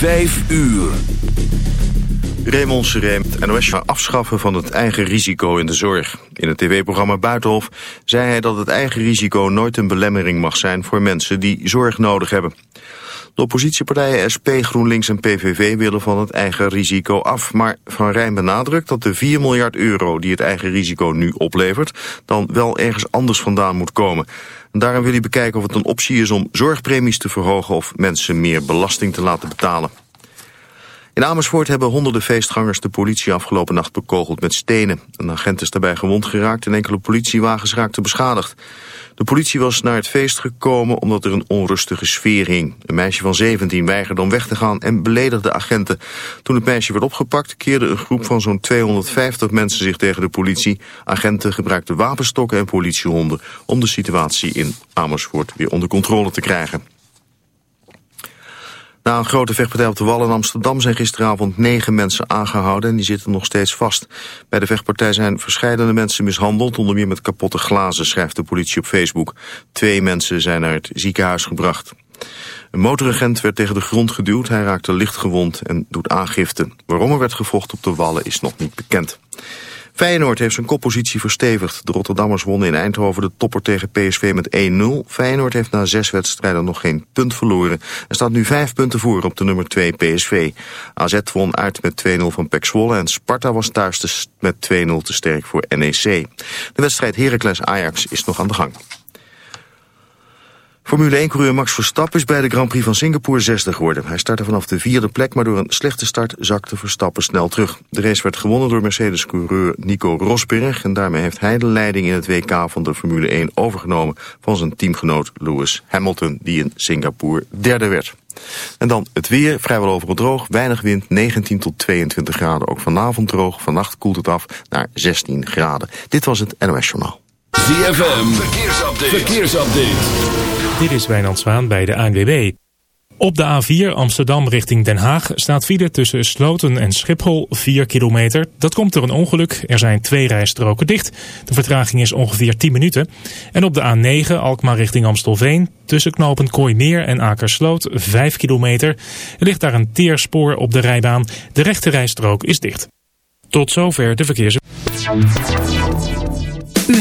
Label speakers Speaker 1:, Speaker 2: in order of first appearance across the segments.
Speaker 1: Vijf uur.
Speaker 2: Raymond Serem, NOS afschaffen van het eigen risico in de zorg. In het tv-programma Buitenhof zei hij dat het eigen risico nooit een belemmering mag zijn voor mensen die zorg nodig hebben. De oppositiepartijen SP, GroenLinks en PVV willen van het eigen risico af. Maar Van Rijn benadrukt dat de 4 miljard euro die het eigen risico nu oplevert... dan wel ergens anders vandaan moet komen. Daarom wil hij bekijken of het een optie is om zorgpremies te verhogen... of mensen meer belasting te laten betalen. In Amersfoort hebben honderden feestgangers de politie afgelopen nacht bekogeld met stenen. Een agent is daarbij gewond geraakt en enkele politiewagens raakten beschadigd. De politie was naar het feest gekomen omdat er een onrustige sfeer hing. Een meisje van 17 weigerde om weg te gaan en beledigde agenten. Toen het meisje werd opgepakt keerde een groep van zo'n 250 mensen zich tegen de politie. Agenten gebruikten wapenstokken en politiehonden om de situatie in Amersfoort weer onder controle te krijgen. Na een grote vechtpartij op de Wal in Amsterdam zijn gisteravond negen mensen aangehouden en die zitten nog steeds vast. Bij de vechtpartij zijn verschillende mensen mishandeld, onder meer met kapotte glazen, schrijft de politie op Facebook. Twee mensen zijn naar het ziekenhuis gebracht. Een motoragent werd tegen de grond geduwd, hij raakte licht gewond en doet aangifte. Waarom er werd gevochten op de Wallen is nog niet bekend. Feyenoord heeft zijn koppositie verstevigd. De Rotterdammers wonnen in Eindhoven de topper tegen PSV met 1-0. Feyenoord heeft na zes wedstrijden nog geen punt verloren. Er staat nu vijf punten voor op de nummer 2 PSV. AZ won uit met 2-0 van PEC Zwolle en Sparta was thuis met 2-0 te sterk voor NEC. De wedstrijd Heracles-Ajax is nog aan de gang. Formule 1-coureur Max Verstappen is bij de Grand Prix van Singapore 60 geworden. Hij startte vanaf de vierde plek, maar door een slechte start zakte Verstappen snel terug. De race werd gewonnen door Mercedes-coureur Nico Rosberg... en daarmee heeft hij de leiding in het WK van de Formule 1 overgenomen... van zijn teamgenoot Lewis Hamilton, die in Singapore derde werd. En dan het weer, vrijwel overal droog, weinig wind, 19 tot 22 graden. Ook vanavond droog, vannacht koelt het af naar 16 graden. Dit was het NOS Journaal.
Speaker 1: ZFM, verkeersupdate. verkeersupdate.
Speaker 3: Dit is Wijnand Zwaan bij de ANWB. Op de A4 Amsterdam richting Den Haag staat file tussen Sloten en Schiphol 4 kilometer. Dat komt door een ongeluk. Er zijn twee rijstroken dicht. De vertraging is ongeveer 10 minuten. En op de A9 Alkmaar richting Amstelveen tussen knopen Kooimeer en Akersloot 5 kilometer. Er ligt daar een teerspoor op de rijbaan. De rechte rijstrook is dicht. Tot zover de verkeers.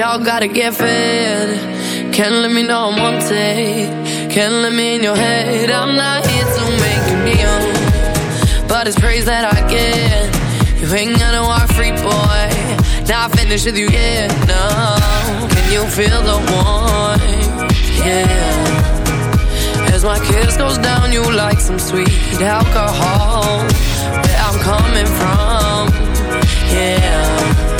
Speaker 4: y'all gotta get fed. Can't let me know I'm on wanted. Can't let me in your head. I'm not here to make you kneel, but it's praise that I get. You ain't gonna walk free, boy. Now I finished with you, yeah. No, can you feel the warmth? Yeah. As my kiss goes down, you like some sweet alcohol. Where I'm coming from, yeah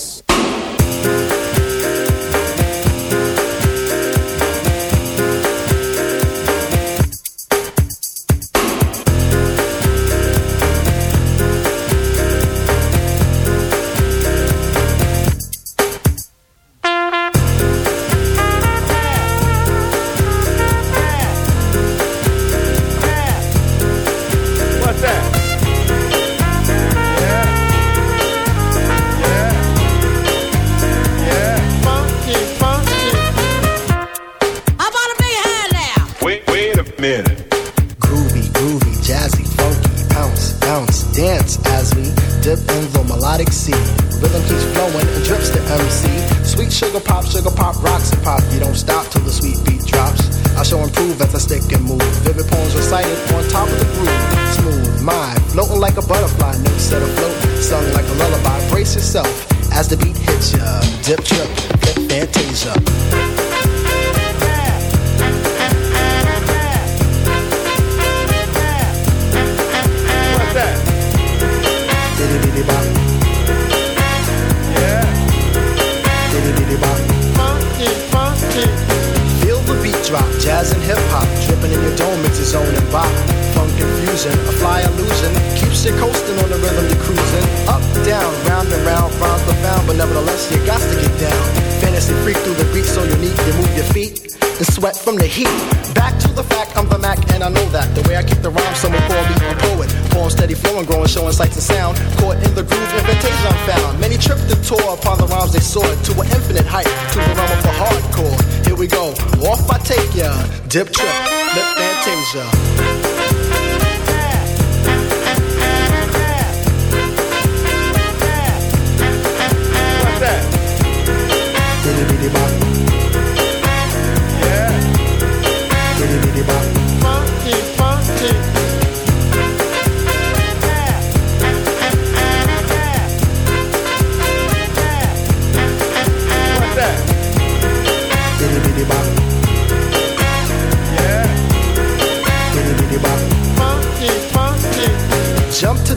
Speaker 5: Thank you.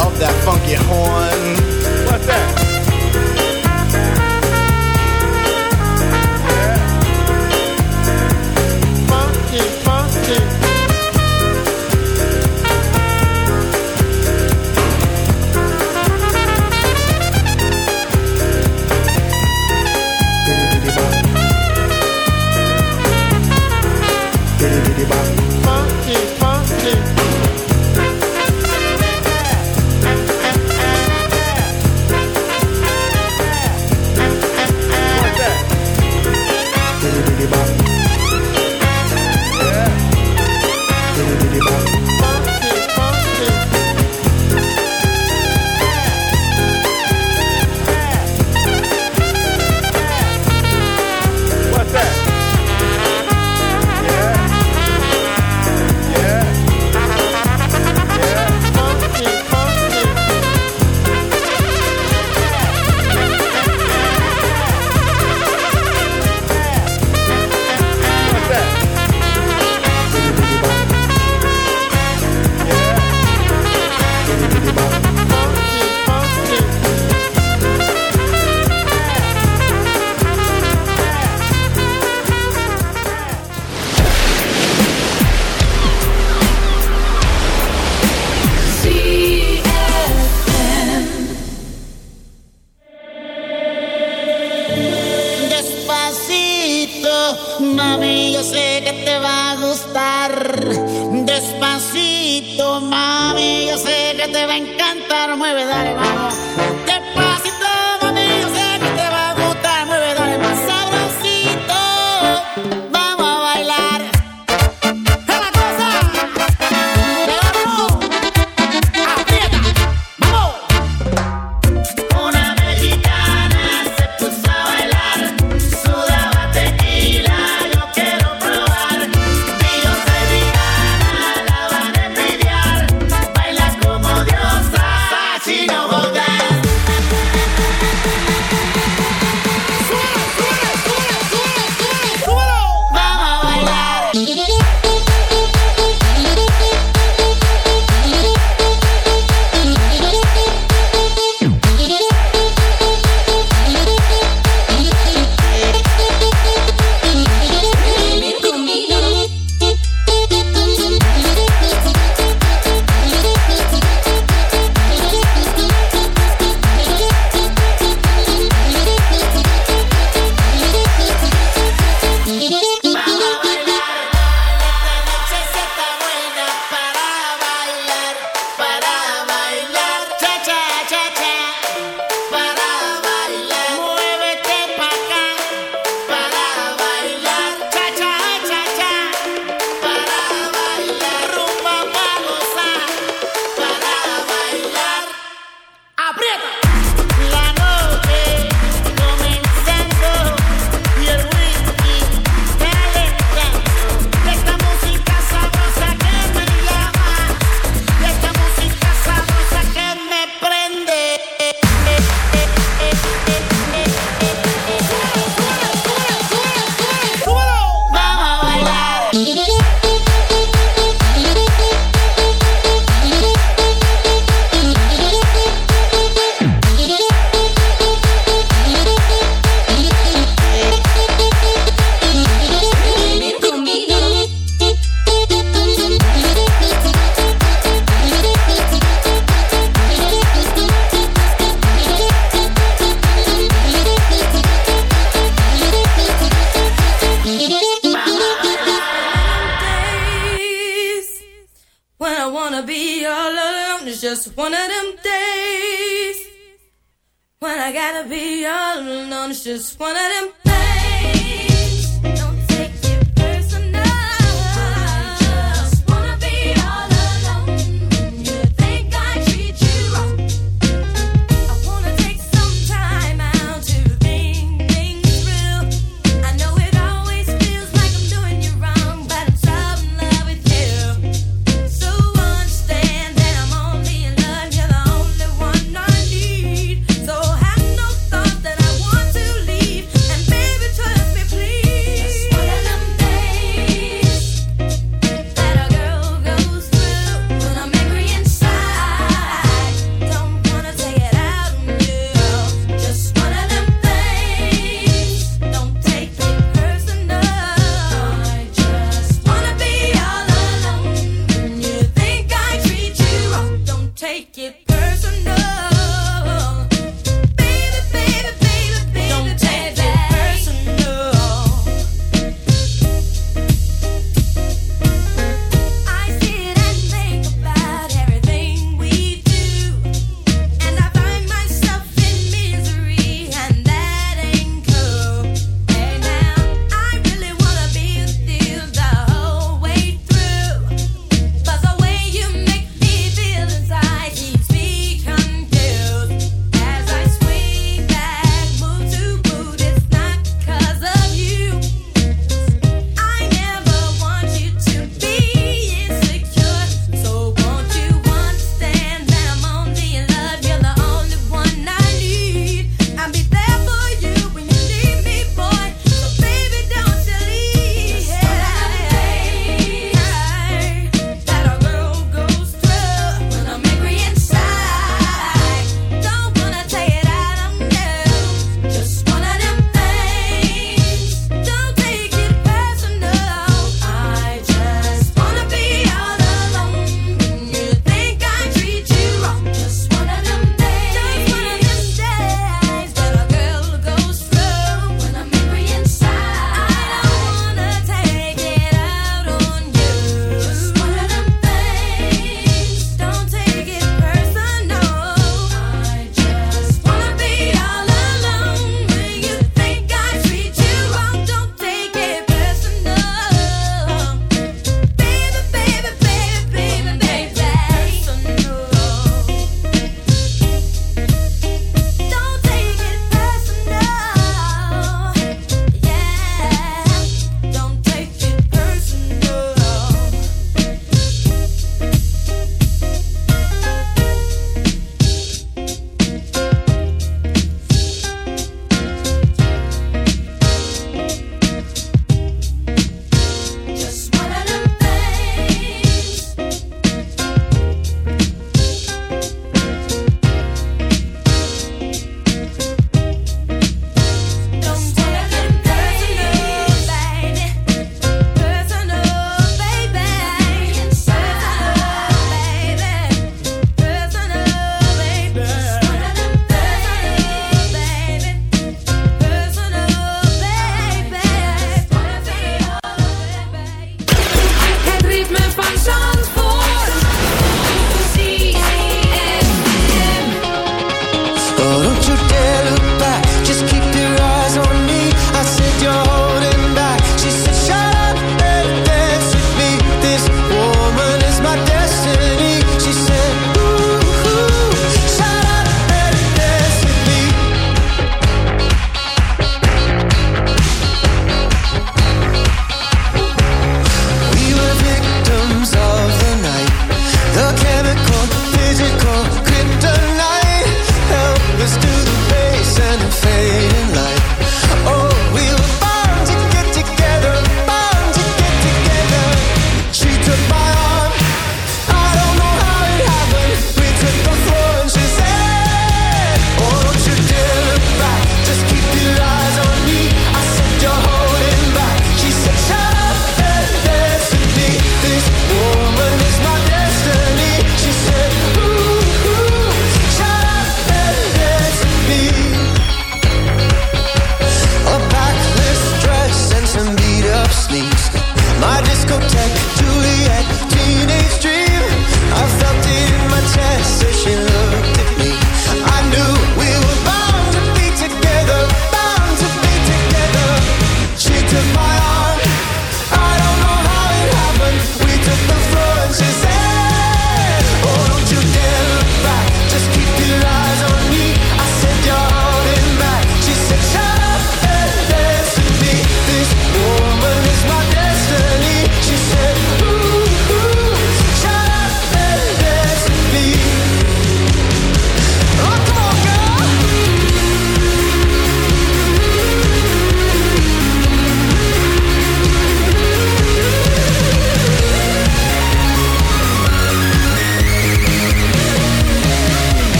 Speaker 5: of that funky horn.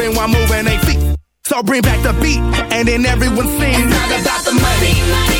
Speaker 6: everyone moving their feet. So bring back the beat, and then everyone sings. It's not about the money,
Speaker 7: money.